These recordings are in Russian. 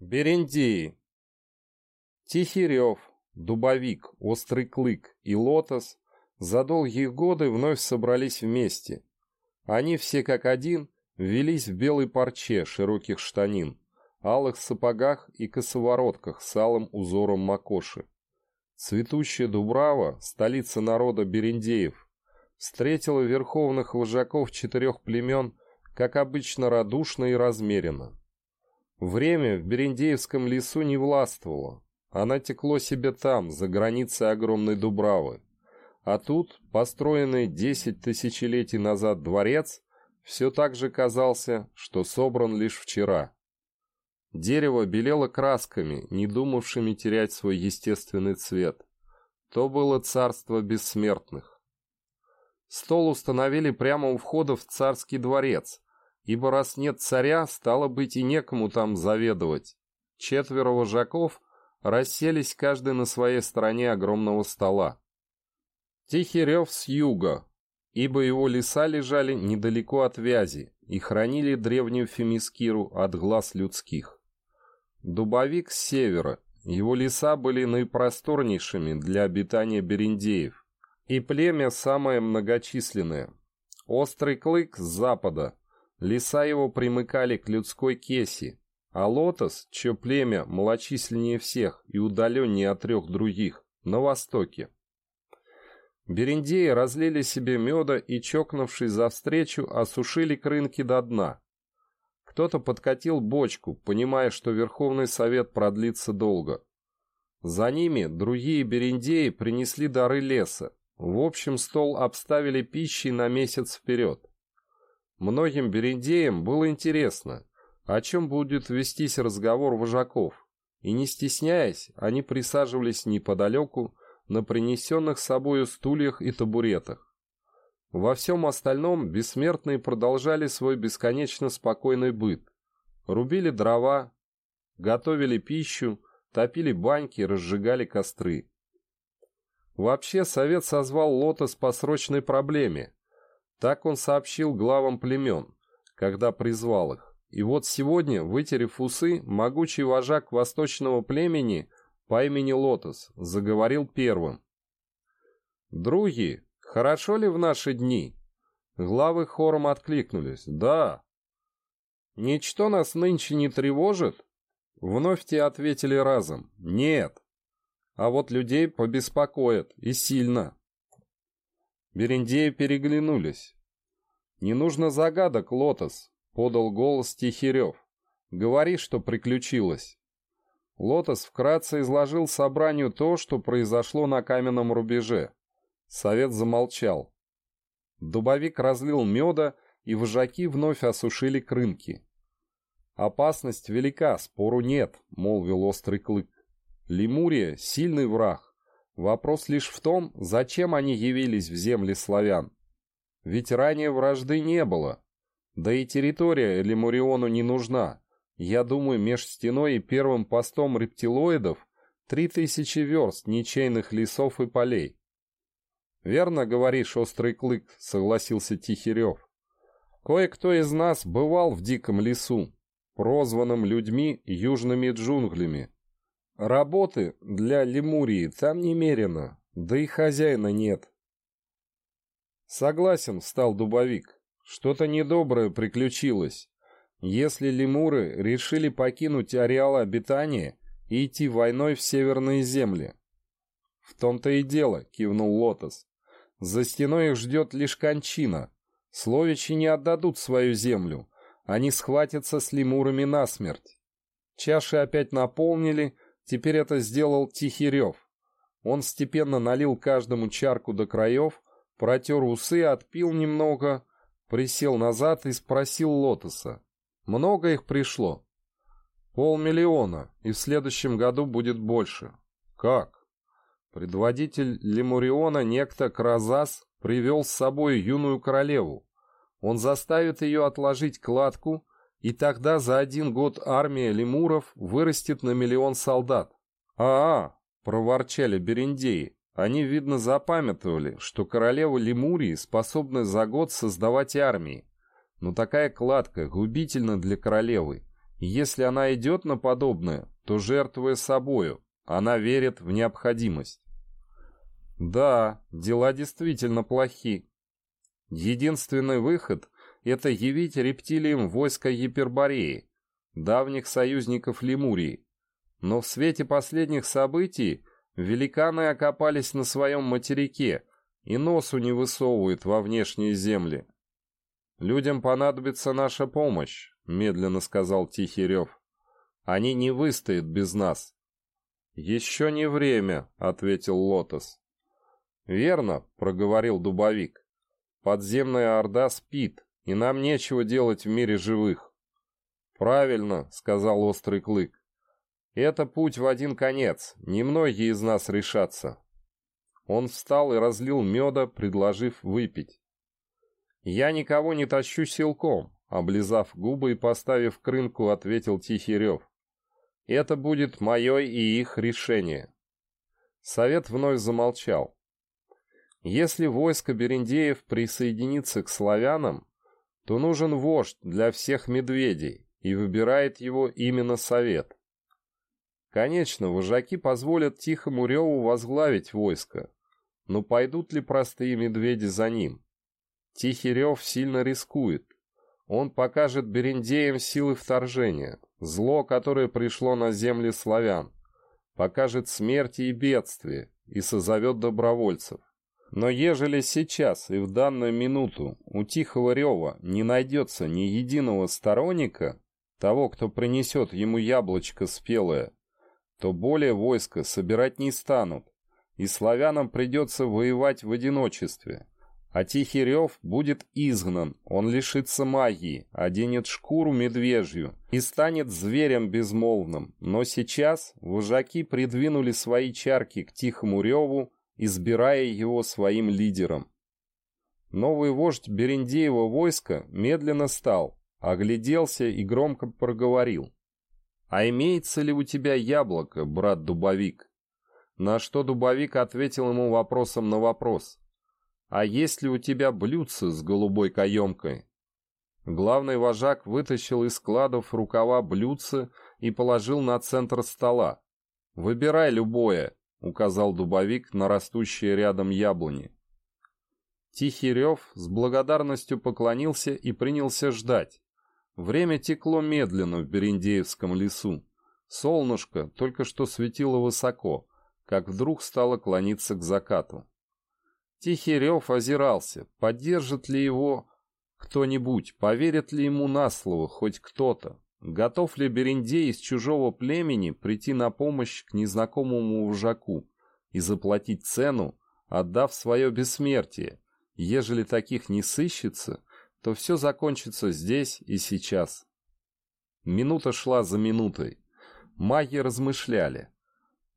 Берендеи. Тихий рев, дубовик, острый клык и лотос за долгие годы вновь собрались вместе. Они все как один велись в белой парче широких штанин, алых сапогах и косоворотках с алым узором макоши. Цветущая Дубрава, столица народа Берендеев, встретила верховных вожаков четырех племен, как обычно, радушно и размеренно. Время в Берендеевском лесу не властвовало. Оно текло себе там, за границей огромной Дубравы. А тут, построенный десять тысячелетий назад дворец, все так же казался, что собран лишь вчера. Дерево белело красками, не думавшими терять свой естественный цвет. То было царство бессмертных. Стол установили прямо у входа в царский дворец, ибо раз нет царя, стало быть и некому там заведовать. Четверо вожаков расселись каждый на своей стороне огромного стола. Тихий рев с юга, ибо его леса лежали недалеко от Вязи и хранили древнюю Фемискиру от глаз людских. Дубовик с севера, его леса были наипросторнейшими для обитания бериндеев, и племя самое многочисленное. Острый клык с запада, Леса его примыкали к людской кеси, а Лотос, чье племя малочисленнее всех и удаленнее от трех других, на востоке. Берендеи разлили себе меда и, чокнувшись за встречу, осушили крынки до дна. Кто-то подкатил бочку, понимая, что Верховный Совет продлится долго. За ними другие берендеи принесли дары леса. В общем, стол обставили пищей на месяц вперед. Многим берендеям было интересно, о чем будет вестись разговор вожаков, и не стесняясь, они присаживались неподалеку на принесенных с собою стульях и табуретах. Во всем остальном бессмертные продолжали свой бесконечно спокойный быт. Рубили дрова, готовили пищу, топили баньки, разжигали костры. Вообще совет созвал Лотос по срочной проблеме, так он сообщил главам племен, когда призвал их. И вот сегодня, вытерев усы, могучий вожак восточного племени по имени Лотос заговорил первым. «Други, хорошо ли в наши дни?» Главы хором откликнулись. «Да». «Ничто нас нынче не тревожит?» Вновь те ответили разом. «Нет». А вот людей побеспокоит, и сильно. Берендеи переглянулись. «Не нужно загадок, Лотос», — подал голос Тихирев. «Говори, что приключилось». Лотос вкратце изложил собранию то, что произошло на каменном рубеже. Совет замолчал. Дубовик разлил меда, и вожаки вновь осушили крынки. «Опасность велика, спору нет», — молвил острый клык. «Лемурия — сильный враг. Вопрос лишь в том, зачем они явились в земли славян. Ведь ранее вражды не было. Да и территория Лемуриону не нужна. Я думаю, меж стеной и первым постом рептилоидов три тысячи верст ничейных лесов и полей. «Верно говоришь, острый клык», — согласился Тихирев. «Кое-кто из нас бывал в диком лесу, прозванном людьми южными джунглями. Работы для Лемурии там немерено, да и хозяина нет. Согласен, стал дубовик. Что-то недоброе приключилось. Если лемуры решили покинуть ареал обитания и идти войной в северные земли. В том-то и дело, кивнул Лотос. За стеной их ждет лишь кончина. Словичи не отдадут свою землю. Они схватятся с лемурами насмерть. Чаши опять наполнили, Теперь это сделал Тихий Рев. Он степенно налил каждому чарку до краев, протер усы, отпил немного, присел назад и спросил Лотоса. Много их пришло? Полмиллиона, и в следующем году будет больше. Как? Предводитель Лемуриона, некто Кразас, привел с собой юную королеву. Он заставит ее отложить кладку и тогда за один год армия лемуров вырастет на миллион солдат. «А-а!» — проворчали берендеи. Они, видно, запамятовали, что королева Лемурии способна за год создавать армии. Но такая кладка губительна для королевы. Если она идет на подобное, то жертвуя собою, она верит в необходимость. Да, дела действительно плохи. Единственный выход – это явить рептилиям войско Епербореи, давних союзников Лемурии. Но в свете последних событий великаны окопались на своем материке и носу не высовывают во внешние земли. «Людям понадобится наша помощь», — медленно сказал Тихий Рев. «Они не выстоят без нас». «Еще не время», — ответил Лотос. «Верно», — проговорил Дубовик. «Подземная орда спит, и нам нечего делать в мире живых». «Правильно», — сказал Острый Клык. «Это путь в один конец, немногие из нас решатся». Он встал и разлил меда, предложив выпить. «Я никого не тащу силком», — облизав губы и поставив крынку, ответил Тихий Рев. «Это будет мое и их решение». Совет вновь замолчал. Если войско Берендеев присоединится к славянам, то нужен вождь для всех медведей, и выбирает его именно совет. Конечно, вожаки позволят Тихому Реву возглавить войско, но пойдут ли простые медведи за ним? Тихий Рев сильно рискует. Он покажет Берендеям силы вторжения, зло, которое пришло на земли славян, покажет смерти и бедствие и созовет добровольцев. Но ежели сейчас и в данную минуту у Тихого Рева не найдется ни единого сторонника, того, кто принесет ему яблочко спелое, то более войска собирать не станут, и славянам придется воевать в одиночестве. А Тихий Рев будет изгнан, он лишится магии, оденет шкуру медвежью и станет зверем безмолвным. Но сейчас вожаки придвинули свои чарки к Тихому Реву, избирая его своим лидером. Новый вождь Берендеева войска медленно стал, огляделся и громко проговорил. «А имеется ли у тебя яблоко, брат Дубовик?» На что Дубовик ответил ему вопросом на вопрос. «А есть ли у тебя блюдце с голубой каемкой?» Главный вожак вытащил из складов рукава блюдце и положил на центр стола. «Выбирай любое», — указал дубовик на растущие рядом яблони. Тихий рев с благодарностью поклонился и принялся ждать. Время текло медленно в Берендеевском лесу. Солнышко только что светило высоко, как вдруг стало клониться к закату. Тихий рев озирался, поддержит ли его кто-нибудь, поверит ли ему на слово хоть кто-то. Готов ли Берендей из чужого племени прийти на помощь к незнакомому вожаку и заплатить цену, отдав свое бессмертие? Ежели таких не сыщется, то все закончится здесь и сейчас. Минута шла за минутой. Маги размышляли.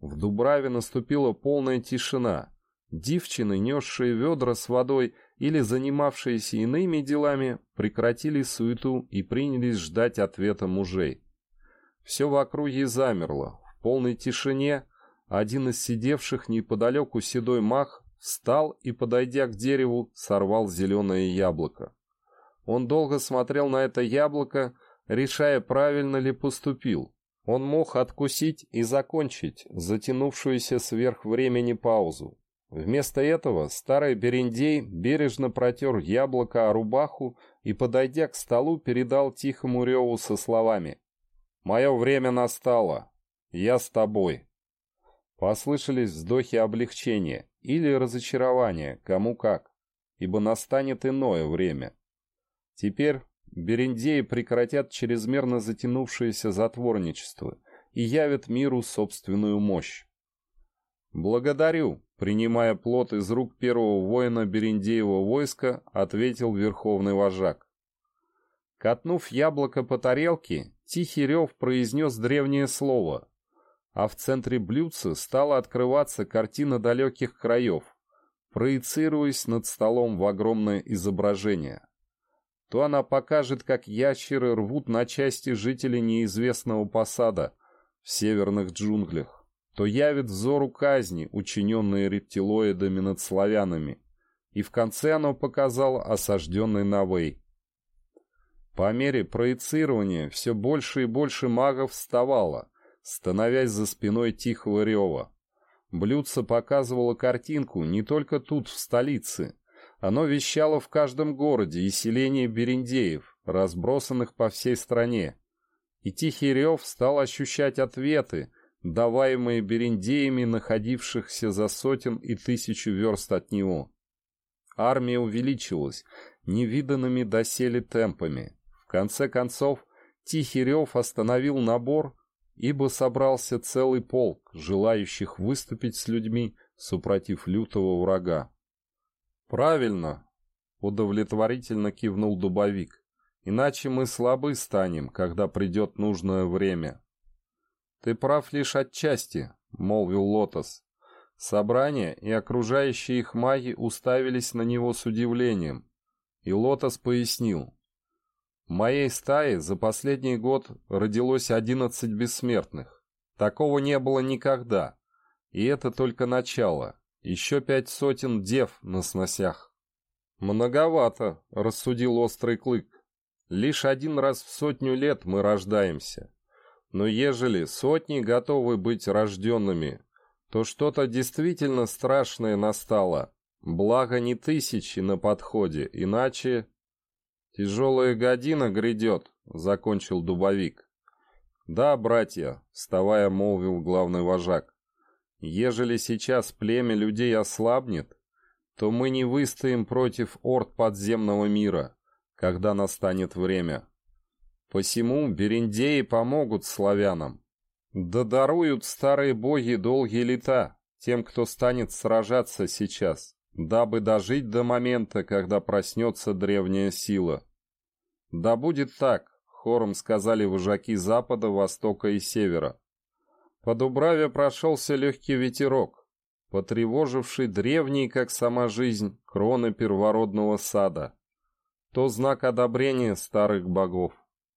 В Дубраве наступила полная тишина. Дивчины, несшие ведра с водой или занимавшиеся иными делами, прекратили суету и принялись ждать ответа мужей. Все в округе замерло. В полной тишине один из сидевших неподалеку седой мах встал и, подойдя к дереву, сорвал зеленое яблоко. Он долго смотрел на это яблоко, решая, правильно ли поступил. Он мог откусить и закончить затянувшуюся сверх времени паузу. Вместо этого старый Берендей бережно протер яблоко о рубаху и, подойдя к столу, передал тихому реву со словами «Мое время настало. Я с тобой». Послышались вздохи облегчения или разочарования, кому как, ибо настанет иное время. Теперь Берендеи прекратят чрезмерно затянувшееся затворничество и явят миру собственную мощь. «Благодарю», принимая плод из рук первого воина Берендеева войска, ответил верховный вожак. Катнув яблоко по тарелке, Тихий Рев произнес древнее слово, а в центре блюдца стала открываться картина далеких краев, проецируясь над столом в огромное изображение. То она покажет, как ящеры рвут на части жителей неизвестного посада в северных джунглях то явит взору казни, учиненные рептилоидами над славянами, и в конце оно показало осажденный Навей. По мере проецирования все больше и больше магов вставало, становясь за спиной тихого рева. Блюдце показывало картинку не только тут, в столице. Оно вещало в каждом городе и селении бериндеев, разбросанных по всей стране. И Тихий Рев стал ощущать ответы, даваемые бериндеями, находившихся за сотен и тысячу верст от него. Армия увеличилась невиданными доселе темпами. В конце концов, Тихий Рев остановил набор ибо собрался целый полк, желающих выступить с людьми, супротив лютого врага. «Правильно!» — удовлетворительно кивнул дубовик. «Иначе мы слабы станем, когда придет нужное время». «Ты прав лишь отчасти», — молвил Лотос. Собрание и окружающие их маги уставились на него с удивлением, и Лотос пояснил. В моей стае за последний год родилось одиннадцать бессмертных. Такого не было никогда. И это только начало. Еще пять сотен дев на сносях. «Многовато», — рассудил острый клык. «Лишь один раз в сотню лет мы рождаемся. Но ежели сотни готовы быть рожденными, то что-то действительно страшное настало. Благо не тысячи на подходе, иначе «Тяжелая година грядет», — закончил дубовик. «Да, братья», — вставая, молвил главный вожак, «ежели сейчас племя людей ослабнет, то мы не выстоим против орд подземного мира, когда настанет время. Посему бериндеи помогут славянам. Да даруют старые боги долгие лета тем, кто станет сражаться сейчас дабы дожить до момента, когда проснется древняя сила. «Да будет так», — хором сказали вожаки запада, востока и севера. По Дубраве прошелся легкий ветерок, потревоживший древние, как сама жизнь, кроны первородного сада. То знак одобрения старых богов.